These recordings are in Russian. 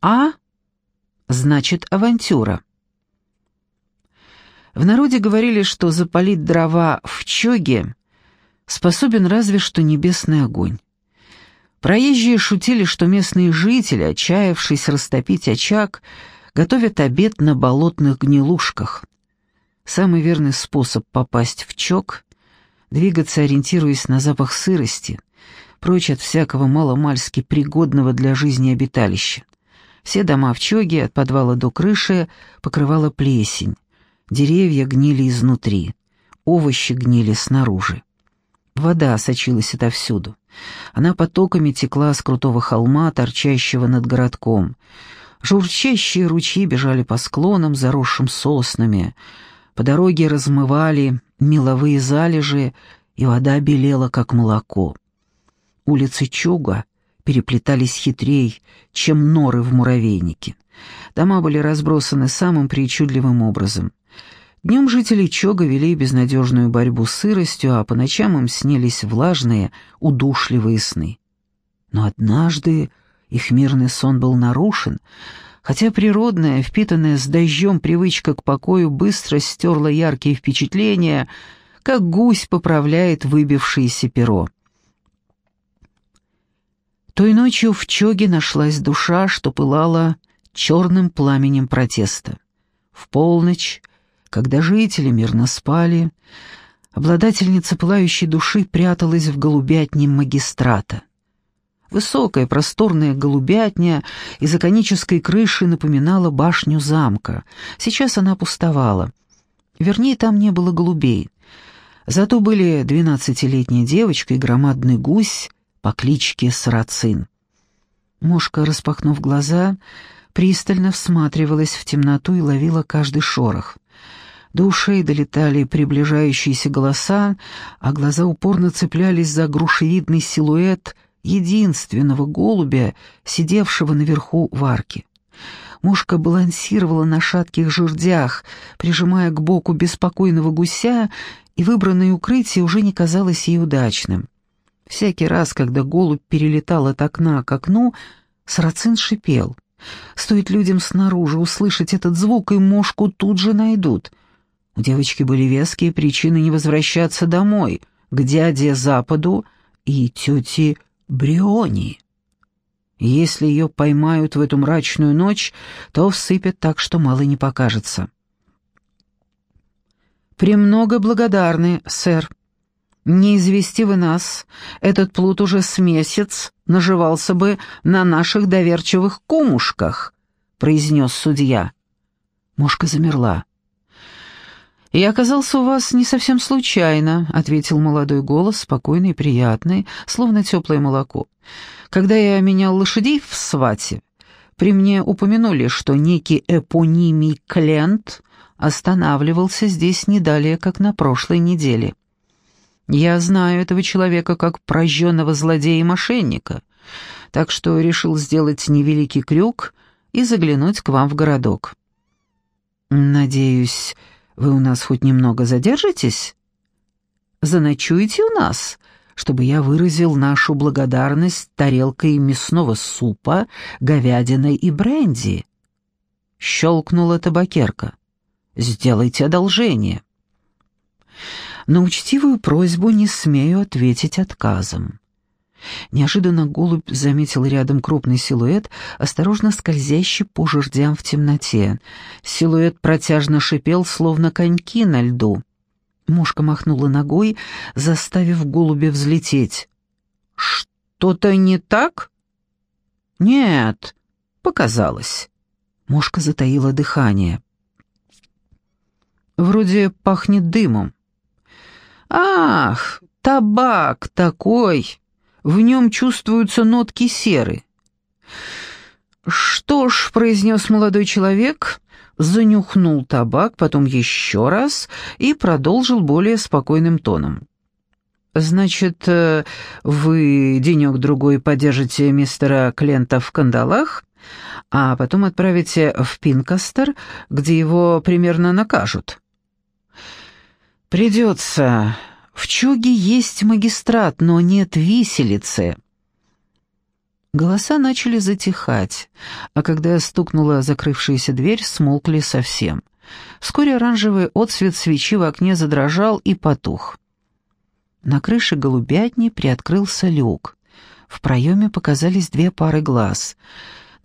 А значит авантюра. В народе говорили, что запалить дрова в чоге способен разве что небесный огонь. Проезжие шутили, что местные жители, отчаявшись растопить очаг, готовят обед на болотных гнилушках. Самый верный способ попасть в чок — двигаться, ориентируясь на запах сырости, прочь от всякого маломальски пригодного для жизни обиталища. Все дома в чоге, от подвала до крыши, покрывала плесень. Деревья гнили изнутри, овощи гнили снаружи. Вода сочилась отовсюду. Она потоками текла с крутого холма, торчащего над городком. Журчащие ручьи бежали по склонам, заросшим соснами. По дороге размывали меловые залежи, и вода белела, как молоко. Улицы Чуга переплетались хитрей, чем норы в муравейнике. Дома были разбросаны самым причудливым образом. Днем жители Чога вели безнадежную борьбу с сыростью, а по ночам им снились влажные, удушливые сны. Но однажды их мирный сон был нарушен, хотя природная, впитанная с дождем привычка к покою быстро стерла яркие впечатления, как гусь поправляет выбившееся перо. Той ночью в Чоге нашлась душа, что пылала черным пламенем протеста. В полночь когда жители мирно спали, обладательница пылающей души пряталась в голубятне магистрата. Высокая просторная голубятня из конической крыши напоминала башню замка. Сейчас она пустовала. Вернее, там не было голубей. Зато были двенадцатилетняя девочка и громадный гусь по кличке Сарацин. Мошка, распахнув глаза, пристально всматривалась в темноту и ловила каждый шорох. До ушей долетали приближающиеся голоса, а глаза упорно цеплялись за грушевидный силуэт единственного голубя, сидевшего наверху в арке. Мушка балансировала на шатких жердях, прижимая к боку беспокойного гуся, и выбранное укрытие уже не казалось ей удачным. Всякий раз, когда голубь перелетал от окна к окну, Сарацин шипел. Стоит людям снаружи услышать этот звук, и мошку тут же найдут — у девочки были веские причины не возвращаться домой, к дяде Западу и тете Бриони. Если ее поймают в эту мрачную ночь, то всыпят так, что мало не покажется. «Премного благодарны, сэр. Не извести вы нас, этот плут уже с месяц наживался бы на наших доверчивых кумушках», — произнес судья. Мушка замерла. «Я оказался у вас не совсем случайно», — ответил молодой голос, спокойный и приятный, словно теплое молоко. «Когда я менял лошадей в свате, при мне упомянули, что некий эпонимий Клент останавливался здесь не далее, как на прошлой неделе. Я знаю этого человека как прожженного злодея и мошенника, так что решил сделать невеликий крюк и заглянуть к вам в городок». «Надеюсь...» Вы у нас хоть немного задержитесь? Заночуете у нас, чтобы я выразил нашу благодарность тарелкой мясного супа, говядиной и бренди?» Щелкнула табакерка. «Сделайте одолжение». На учтивую просьбу не смею ответить отказом. Неожиданно голубь заметил рядом крупный силуэт, осторожно скользящий по жердям в темноте. Силуэт протяжно шипел, словно коньки на льду. Мушка махнула ногой, заставив голубя взлететь. «Что-то не так?» «Нет, показалось». Мушка затаила дыхание. «Вроде пахнет дымом». «Ах, табак такой!» в нем чувствуются нотки серы. «Что ж», — произнес молодой человек, занюхнул табак, потом еще раз и продолжил более спокойным тоном. «Значит, э, вы денек-другой подержите мистера Клента в кандалах, а потом отправите в Пинкастер, где его примерно накажут?» «Придется», в Чуге есть магистрат, но нет виселицы. Голоса начали затихать, а когда стукнула закрывшаяся дверь, смолкли совсем. Вскоре оранжевый отсвет свечи в окне задрожал и потух. На крыше голубятни приоткрылся люк. В проеме показались две пары глаз.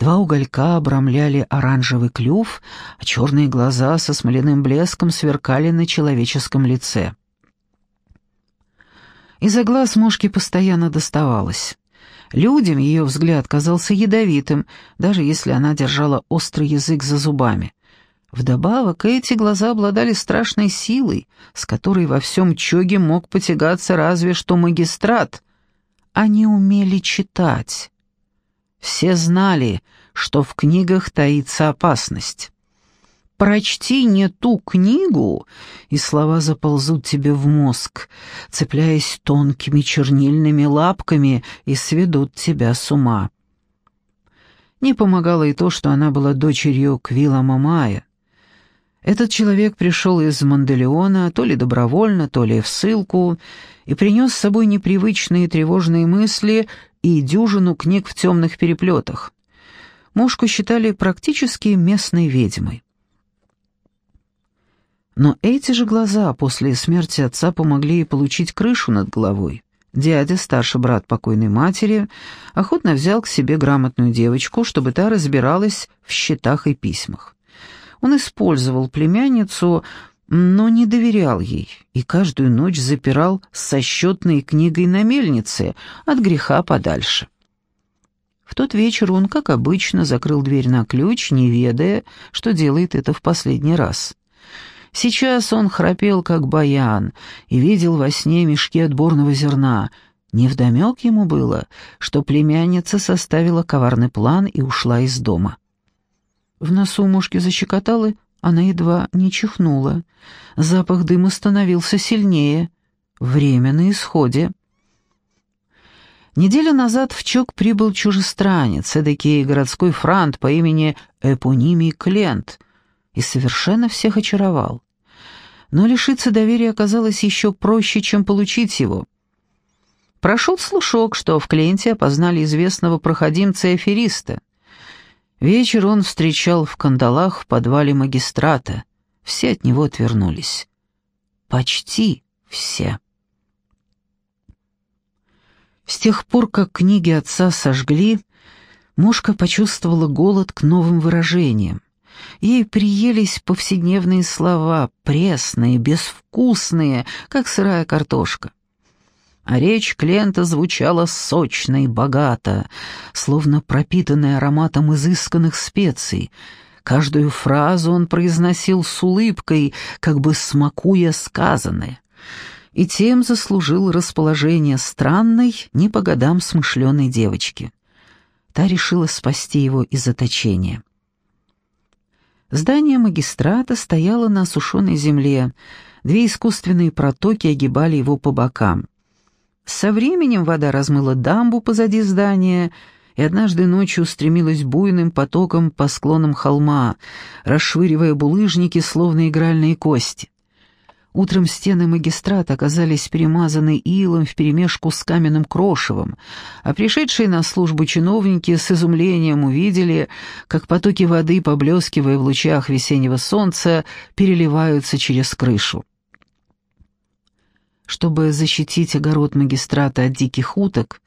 Два уголька обрамляли оранжевый клюв, а черные глаза со смоляным блеском сверкали на человеческом лице. Из-за глаз мушки постоянно доставалось. Людям ее взгляд казался ядовитым, даже если она держала острый язык за зубами. Вдобавок, эти глаза обладали страшной силой, с которой во всем Чоге мог потягаться разве что магистрат. Они умели читать. Все знали, что в книгах таится опасность. Прочти не ту книгу, и слова заползут тебе в мозг, цепляясь тонкими чернильными лапками и сведут тебя с ума. Не помогало и то, что она была дочерью Квила Мамая. Этот человек пришел из Манделеона, то ли добровольно, то ли в ссылку, и принес с собой непривычные тревожные мысли и дюжину книг в темных переплетах. Мушку считали практически местной ведьмой. Но эти же глаза после смерти отца помогли ей получить крышу над головой. Дядя, старший брат покойной матери, охотно взял к себе грамотную девочку, чтобы та разбиралась в счетах и письмах. Он использовал племянницу, но не доверял ей, и каждую ночь запирал со счетной книгой на мельнице, от греха подальше. В тот вечер он, как обычно, закрыл дверь на ключ, не ведая, что делает это в последний раз. Сейчас он храпел, как баян, и видел во сне мешки отборного зерна. Невдомек ему было, что племянница составила коварный план и ушла из дома. В носу мушки защекотало, она едва не чихнула. Запах дыма становился сильнее. Время на исходе. Неделю назад в Чок прибыл чужестранец, эдакий городской франт по имени Эпонимий Клент, и совершенно всех очаровал. Но лишиться доверия оказалось еще проще, чем получить его. Прошел слушок, что в Кленте опознали известного проходимца-афериста. Вечер он встречал в кандалах в подвале магистрата. Все от него отвернулись. Почти все. С тех пор, как книги отца сожгли, Мушка почувствовала голод к новым выражениям. Ей приелись повседневные слова, пресные, безвкусные, как сырая картошка. А речь Клента звучала сочно и богато, словно пропитанная ароматом изысканных специй. Каждую фразу он произносил с улыбкой, как бы смакуя сказанное. И тем заслужил расположение странной, не по годам смышленой девочки. Та решила спасти его из заточения. Здание магистрата стояло на осушенной земле, две искусственные протоки огибали его по бокам. Со временем вода размыла дамбу позади здания и однажды ночью стремилась буйным потоком по склонам холма, расшвыривая булыжники, словно игральные кости. Утром стены магистрата оказались перемазаны илом вперемешку с каменным крошевом, а пришедшие на службу чиновники с изумлением увидели, как потоки воды, поблескивая в лучах весеннего солнца, переливаются через крышу. Чтобы защитить огород магистрата от диких уток,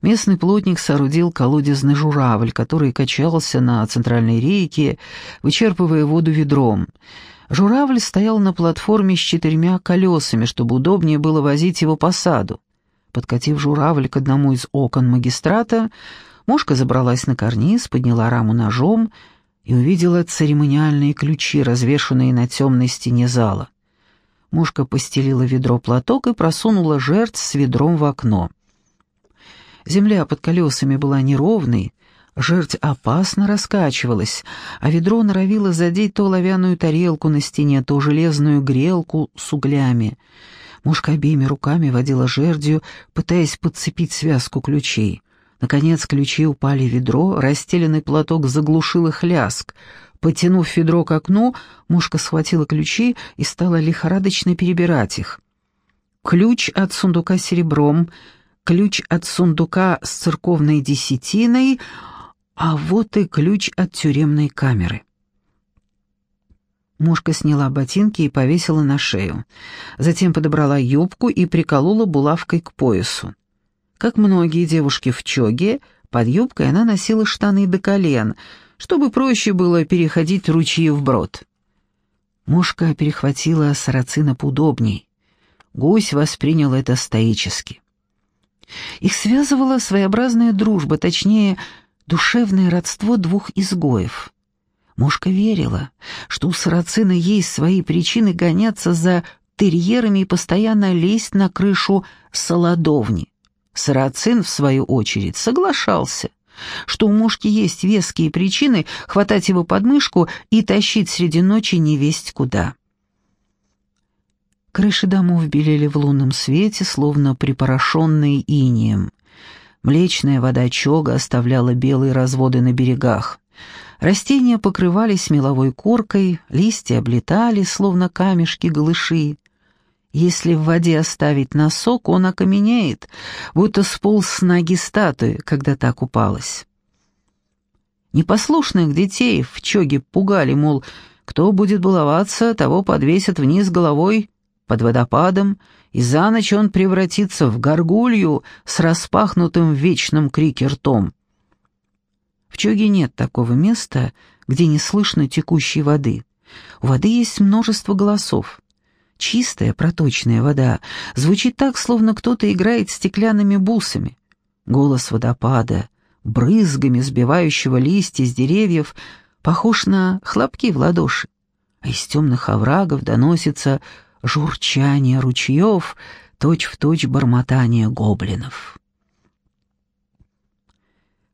местный плотник соорудил колодезный журавль, который качался на центральной рейке, вычерпывая воду ведром — Журавль стоял на платформе с четырьмя колесами, чтобы удобнее было возить его по саду. Подкатив журавль к одному из окон магистрата, мушка забралась на карниз, подняла раму ножом и увидела церемониальные ключи, развешанные на темной стене зала. Мушка постелила ведро платок и просунула жертв с ведром в окно. Земля под колесами была неровной, Жерть опасно раскачивалась, а ведро норовило задеть то оловянную тарелку на стене, то железную грелку с углями. Мушка обеими руками водила жердью, пытаясь подцепить связку ключей. Наконец ключи упали в ведро, расстеленный платок заглушил их ляск. Потянув ведро к окну, мушка схватила ключи и стала лихорадочно перебирать их. Ключ от сундука серебром — ключ от сундука с церковной десятиной, а вот и ключ от тюремной камеры. Мушка сняла ботинки и повесила на шею. Затем подобрала юбку и приколола булавкой к поясу. Как многие девушки в чоге, под юбкой она носила штаны до колен, чтобы проще было переходить ручьи вброд. Мушка перехватила сарацина поудобней. Гусь воспринял это стоически. Их связывала своеобразная дружба, точнее, душевное родство двух изгоев. Мушка верила, что у сарацина есть свои причины гоняться за терьерами и постоянно лезть на крышу солодовни. Сарацин, в свою очередь, соглашался, что у мушки есть веские причины хватать его под мышку и тащить среди ночи невесть куда. Крыши домов белели в лунном свете, словно припорошенные инием. Млечная вода чога оставляла белые разводы на берегах. Растения покрывались меловой коркой, листья облетали, словно камешки-голыши. Если в воде оставить носок, он окаменеет, будто сполз с ноги статуи, когда та купалась. Непослушных детей в чоге пугали, мол, кто будет баловаться, того подвесят вниз головой под водопадом, и за ночь он превратится в горгулью с распахнутым в вечном крике ртом. В Чоге нет такого места, где не слышно текущей воды. У воды есть множество голосов. Чистая проточная вода звучит так, словно кто-то играет стеклянными бусами. Голос водопада, брызгами сбивающего листья с деревьев, похож на хлопки в ладоши. А из темных оврагов доносится журчание ручьев, точь-в-точь бормотание гоблинов.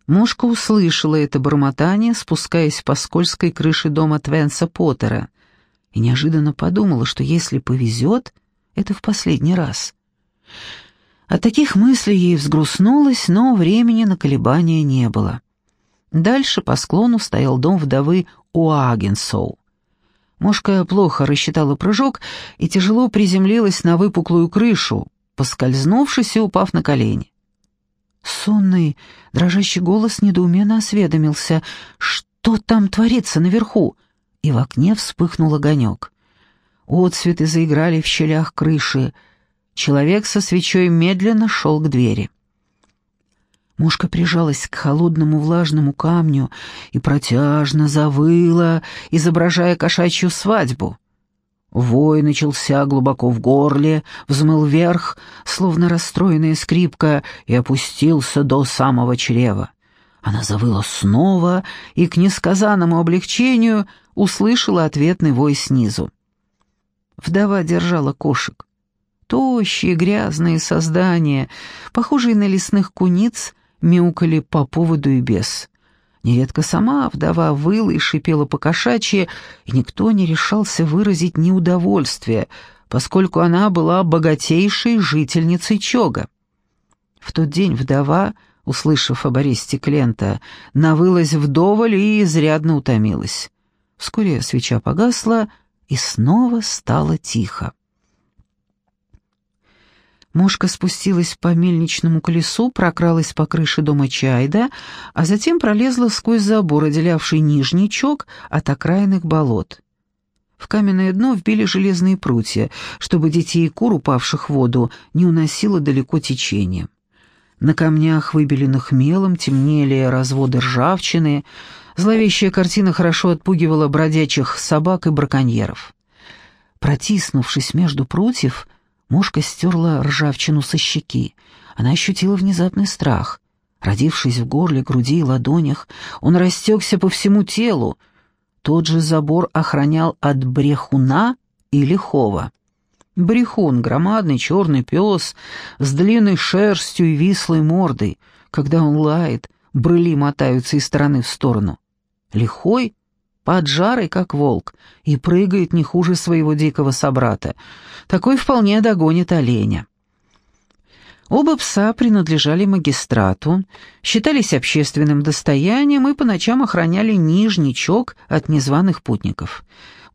Мушка услышала это бормотание, спускаясь по скользкой крыше дома Твенса Поттера, и неожиданно подумала, что если повезет, это в последний раз. От таких мыслей ей взгрустнулось, но времени на колебания не было. Дальше по склону стоял дом вдовы Уагенсоу. Мошка плохо рассчитала прыжок и тяжело приземлилась на выпуклую крышу, поскользнувшись и упав на колени. Сонный, дрожащий голос недоуменно осведомился, что там творится наверху, и в окне вспыхнул огонек. Отцветы заиграли в щелях крыши. Человек со свечой медленно шел к двери. Мушка прижалась к холодному влажному камню и протяжно завыла, изображая кошачью свадьбу. Вой начался глубоко в горле, взмыл вверх, словно расстроенная скрипка, и опустился до самого чрева. Она завыла снова и к несказанному облегчению услышала ответный вой снизу. Вдова держала кошек. Тощие, грязные создания, похожие на лесных куниц, мяукали по поводу и без. Нередко сама вдова выла и шипела по-кошачьи, и никто не решался выразить неудовольствие, поскольку она была богатейшей жительницей Чога. В тот день вдова, услышав об аресте Клента, навылась вдоволь и изрядно утомилась. Вскоре свеча погасла, и снова стало тихо. Мушка спустилась по мельничному колесу, прокралась по крыше дома Чайда, а затем пролезла сквозь забор, отделявший нижний чок от окраинных болот. В каменное дно вбили железные прутья, чтобы детей и кур, упавших в воду, не уносило далеко течение. На камнях, выбеленных мелом, темнели разводы ржавчины. Зловещая картина хорошо отпугивала бродячих собак и браконьеров. Протиснувшись между прутьев, Мушка стерла ржавчину со щеки. Она ощутила внезапный страх. Родившись в горле, груди и ладонях, он растекся по всему телу. Тот же забор охранял от брехуна и лихого. Брехун — громадный черный пес с длинной шерстью и вислой мордой. Когда он лает, брыли мотаются из стороны в сторону. Лихой поджарый, как волк, и прыгает не хуже своего дикого собрата. Такой вполне догонит оленя. Оба пса принадлежали магистрату, считались общественным достоянием и по ночам охраняли нижний чок от незваных путников.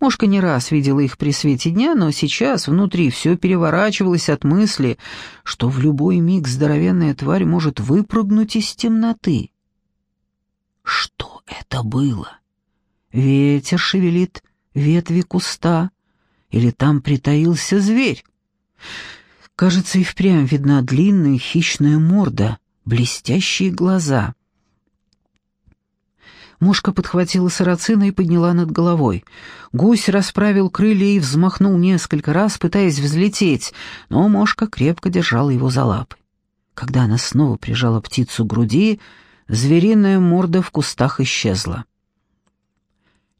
Мошка не раз видела их при свете дня, но сейчас внутри все переворачивалось от мысли, что в любой миг здоровенная тварь может выпрыгнуть из темноты. Что это было? Ветер шевелит ветви куста, или там притаился зверь? Кажется, и впрямь видна длинная хищная морда, блестящие глаза — Мушка подхватила сарацина и подняла над головой. Гусь расправил крылья и взмахнул несколько раз, пытаясь взлететь, но Мошка крепко держала его за лапы. Когда она снова прижала птицу к груди, звериная морда в кустах исчезла.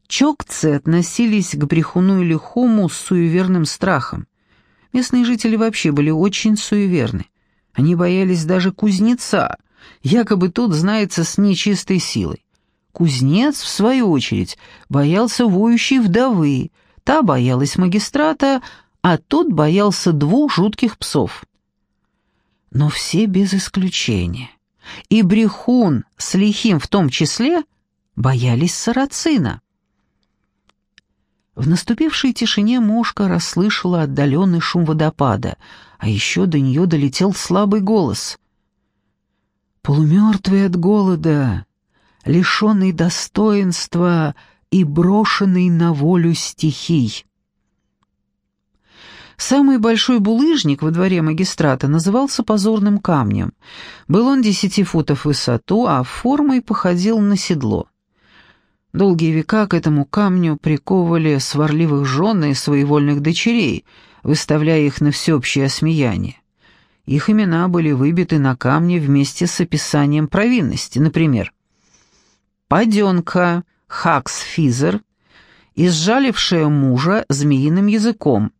Чокцы относились к брехуну или хому с суеверным страхом. Местные жители вообще были очень суеверны. Они боялись даже кузнеца, якобы тут знается с нечистой силой. Кузнец, в свою очередь, боялся воющей вдовы, та боялась магистрата, а тот боялся двух жутких псов. Но все без исключения, и Брехун с Лихим в том числе, боялись сарацина. В наступившей тишине мушка расслышала отдаленный шум водопада, а еще до нее долетел слабый голос. «Полумертвый от голода, лишенный достоинства и брошенный на волю стихий. Самый большой булыжник во дворе магистрата назывался позорным камнем. Был он десяти футов в высоту, а формой походил на седло. Долгие века к этому камню приковывали сварливых жен и своевольных дочерей, выставляя их на всеобщее осмеяние. Их имена были выбиты на камне вместе с описанием провинности, например, паденка Хакс-Физер, изжалившая мужа змеиным языком,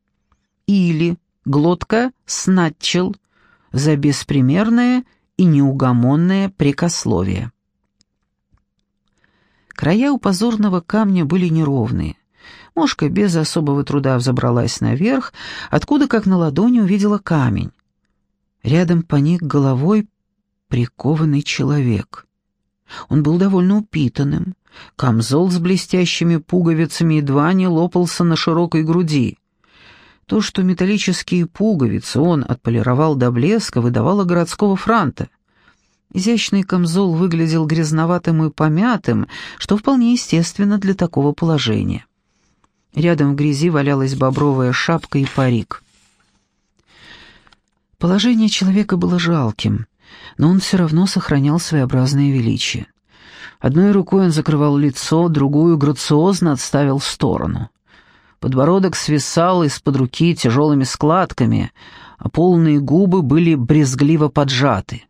или глотка Снатчел за беспримерное и неугомонное прикословие. Края у позорного камня были неровные. Мошка без особого труда взобралась наверх, откуда, как на ладони, увидела камень. Рядом поник головой прикованный человек. Он был довольно упитанным. Камзол с блестящими пуговицами едва не лопался на широкой груди. То, что металлические пуговицы он отполировал до блеска, выдавало городского франта. Изящный камзол выглядел грязноватым и помятым, что вполне естественно для такого положения. Рядом в грязи валялась бобровая шапка и парик. Положение человека было жалким но он все равно сохранял своеобразное величие. Одной рукой он закрывал лицо, другую грациозно отставил в сторону. Подбородок свисал из-под руки тяжелыми складками, а полные губы были брезгливо поджаты.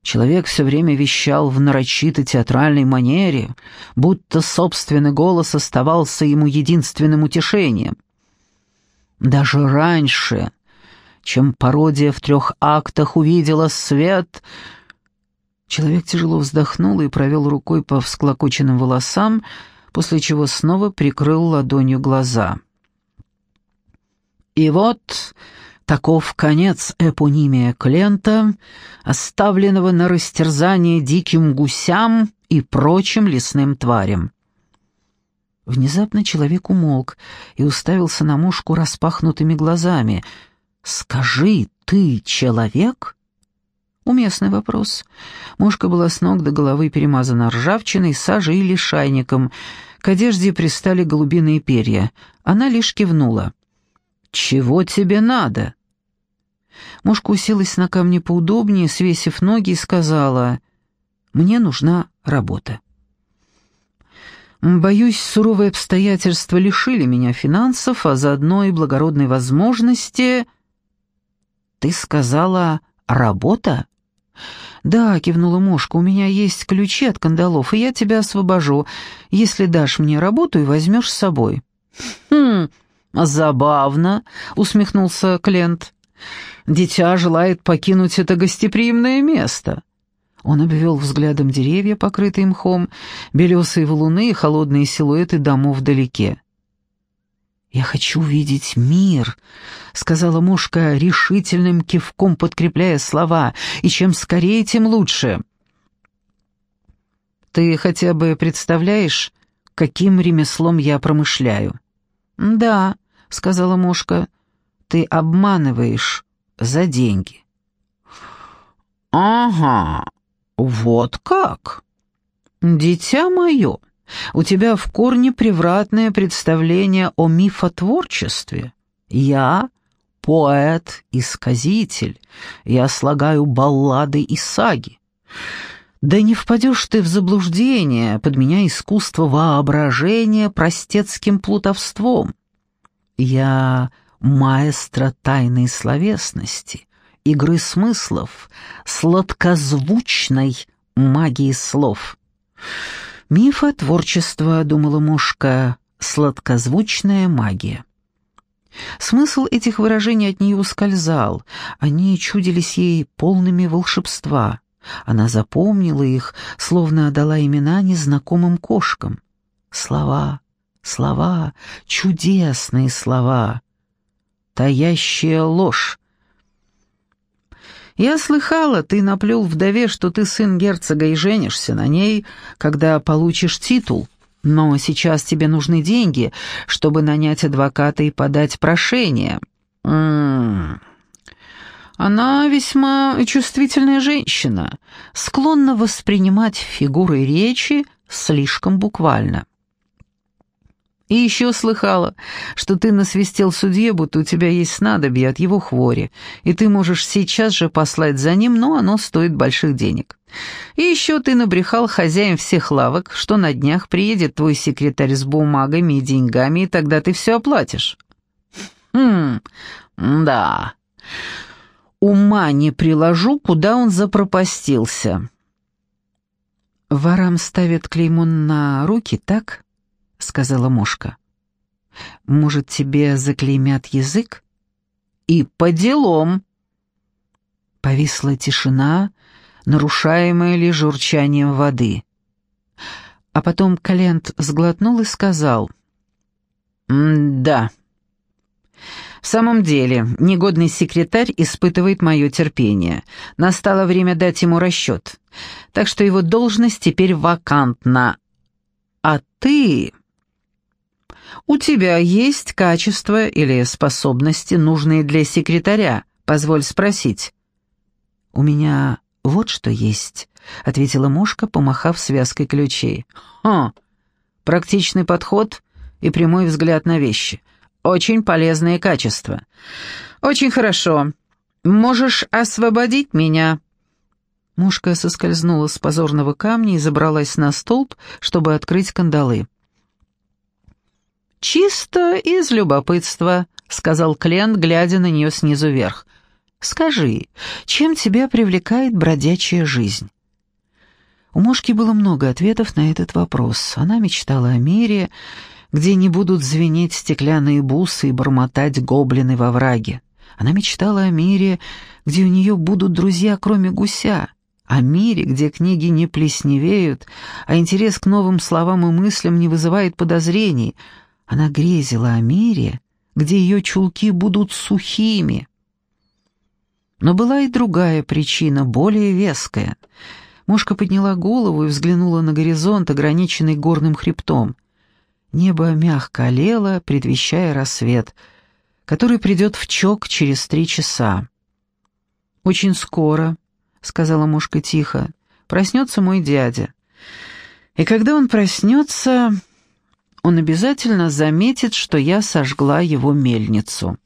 Человек все время вещал в нарочито театральной манере, будто собственный голос оставался ему единственным утешением. Даже раньше, чем пародия в трех актах увидела свет. Человек тяжело вздохнул и провел рукой по всклокоченным волосам, после чего снова прикрыл ладонью глаза. И вот таков конец эпонимия Клента, оставленного на растерзание диким гусям и прочим лесным тварям. Внезапно человек умолк и уставился на мушку распахнутыми глазами — «Скажи, ты человек?» Уместный вопрос. Мушка была с ног до головы перемазана ржавчиной, сажей или шайником. К одежде пристали голубиные перья. Она лишь кивнула. «Чего тебе надо?» Мушка уселась на камне поудобнее, свесив ноги, и сказала, «Мне нужна работа». Боюсь, суровые обстоятельства лишили меня финансов, а заодно и благородной возможности «Ты сказала «работа»?» «Да», — кивнула Мошка, — «у меня есть ключи от кандалов, и я тебя освобожу, если дашь мне работу и возьмешь с собой». «Хм, забавно», — усмехнулся Клент. «Дитя желает покинуть это гостеприимное место». Он обвел взглядом деревья, покрытые мхом, белесые валуны и холодные силуэты домов вдалеке. «Я хочу видеть мир», — сказала мушка решительным кивком, подкрепляя слова, «и чем скорее, тем лучше». «Ты хотя бы представляешь, каким ремеслом я промышляю?» «Да», — сказала мушка, — «ты обманываешь за деньги». «Ага, вот как?» «Дитя мое, у тебя в корне превратное представление о мифотворчестве. Я поэт-исказитель, я слагаю баллады и саги. Да не впадешь ты в заблуждение, подменяя искусство воображения простецким плутовством. Я маэстро тайной словесности, игры смыслов, сладкозвучной магии слов. Мифа творчества, думала мушка, сладкозвучная магия. Смысл этих выражений от нее ускользал, они чудились ей полными волшебства. Она запомнила их, словно дала имена незнакомым кошкам. Слова, слова, чудесные слова. Таящая ложь. «Я слыхала, ты наплел вдове, что ты сын герцога и женишься на ней, когда получишь титул. Но сейчас тебе нужны деньги, чтобы нанять адвоката и подать прошение». М -м -м. Она весьма чувствительная женщина, склонна воспринимать фигуры речи слишком буквально. И еще слыхала, что ты насвистел судье, будто у тебя есть снадобье от его хвори, и ты можешь сейчас же послать за ним, но оно стоит больших денег. И еще ты набрехал хозяин всех лавок, что на днях приедет твой секретарь с бумагами и деньгами, и тогда ты все оплатишь. Хм, да ума не приложу, куда он запропастился. «Ворам ставят клеймо на руки, так?» — сказала мушка. «Может, тебе заклеймят язык?» «И по делам!» Повисла тишина, нарушаемая лишь журчанием воды. А потом Калент сглотнул и сказал «Да». В самом деле, негодный секретарь испытывает мое терпение. Настало время дать ему расчет. Так что его должность теперь вакантна. А ты... У тебя есть качества или способности, нужные для секретаря? Позволь спросить. У меня вот что есть, ответила мушка, помахав связкой ключей. Хм, практичный подход и прямой взгляд на вещи — очень полезные качества. Очень хорошо. Можешь освободить меня?» Мушка соскользнула с позорного камня и забралась на столб, чтобы открыть кандалы. «Чисто из любопытства», — сказал Клен, глядя на нее снизу вверх. «Скажи, чем тебя привлекает бродячая жизнь?» У Мушки было много ответов на этот вопрос. Она мечтала о мире, где не будут звенеть стеклянные бусы и бормотать гоблины во враге. Она мечтала о мире, где у нее будут друзья, кроме гуся, о мире, где книги не плесневеют, а интерес к новым словам и мыслям не вызывает подозрений. Она грезила о мире, где ее чулки будут сухими. Но была и другая причина, более веская. Мушка подняла голову и взглянула на горизонт, ограниченный горным хребтом. Небо мягко олело, предвещая рассвет, который придет в чок через три часа. «Очень скоро», — сказала мушка тихо, — «проснется мой дядя. И когда он проснется, он обязательно заметит, что я сожгла его мельницу».